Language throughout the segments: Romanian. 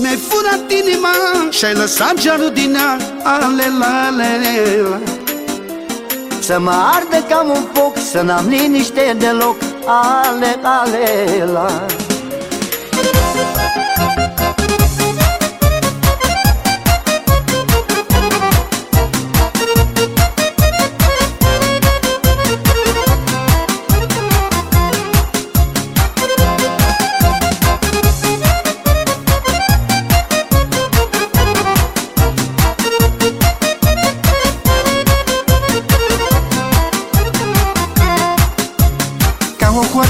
mi-ai furat inima Și-ai lăsat jarul din ea. Ale la le. La Să mă ardă ca un foc Să n-am liniște deloc. Ale, ale, la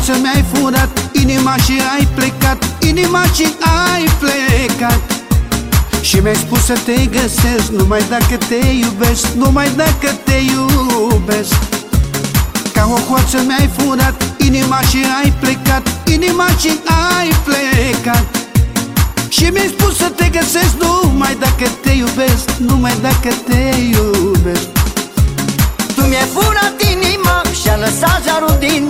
o coață mi-ai furat Inima și ai plecat Inima și ai plecat. Și mi-ai spus să te găsesc Numai dacă te iubesc Numai dacă te iubesc. Ca o coață mi-ai furat Inima și ai plecat Inima și ai plecat. Și mi-ai spus să te găsesc Numai dacă te iubesc Numai dacă te iubesc. Tu mi-ai furat inima Și-a lăsat jarul din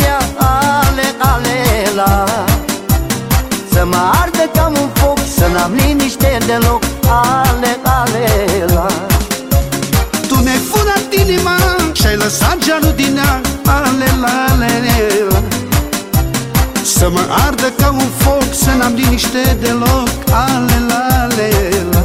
lăsat geanul din ea Ale, la, ale, la. Să mă ardă ca un foc Să n-am liniște deloc Ale, la, ale, la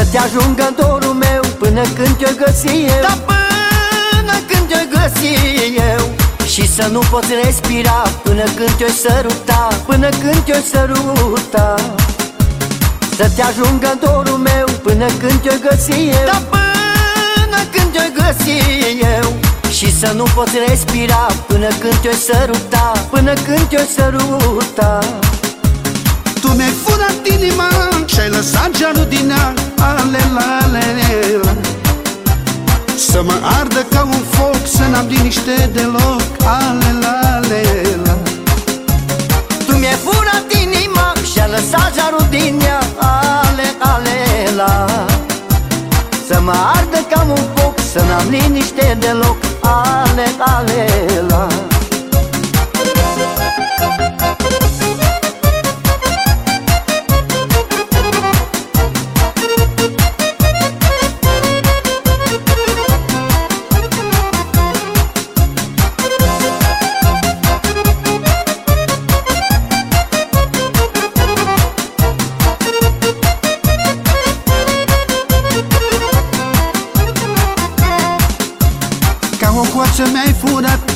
Să te ajungă dorul meu până când te-o găsi eu. Da până când te-o găsi eu. Și să nu poți respira până când te-o săruta Până când te-o săruta Să te ajungă dorul meu până când te-o găsi eu. Da până când te-o găsi eu. Și să nu poți respira până când te-o săruta Până când te-o săruta Tu mi-ai furat inima și-ai lăsat Să mă ardă ca un foc Să n-am liniște deloc. Ale, ale, la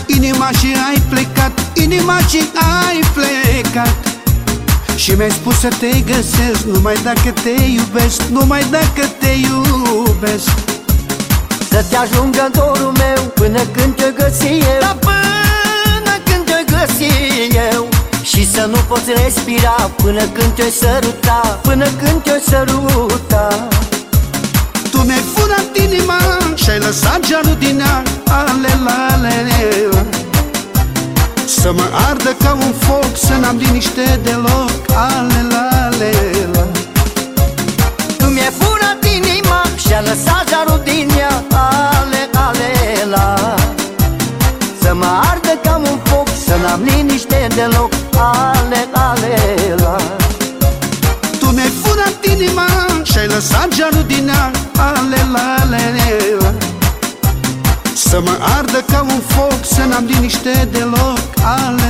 Inima și ai plecat Inima și ai plecat. Și mi-ai spus să te găsesc Numai dacă te iubesc Numai dacă te iubesc. Să te ajungă dorul meu Până când te găsi eu. Da până când te găsi eu. Și să nu poți respira Până când te săruta Până când te săruta. Tu mi-ai furat inima Și-ai lăsat geanul din ea Să mă ardă ca un foc Să n-am liniște deloc. Ale la le la. Tu mi-ai furat inima Și-a lăsat jarul din ea. Ale, ale, la. Să mă ardă ca un foc Să n-am liniște deloc. Ale, ale, la. Tu mi-ai furat inima Și-ai lăsat geanul din ea. Ale la le la. Să mă ardă ca un foc Să n-am liniște deloc Ale la le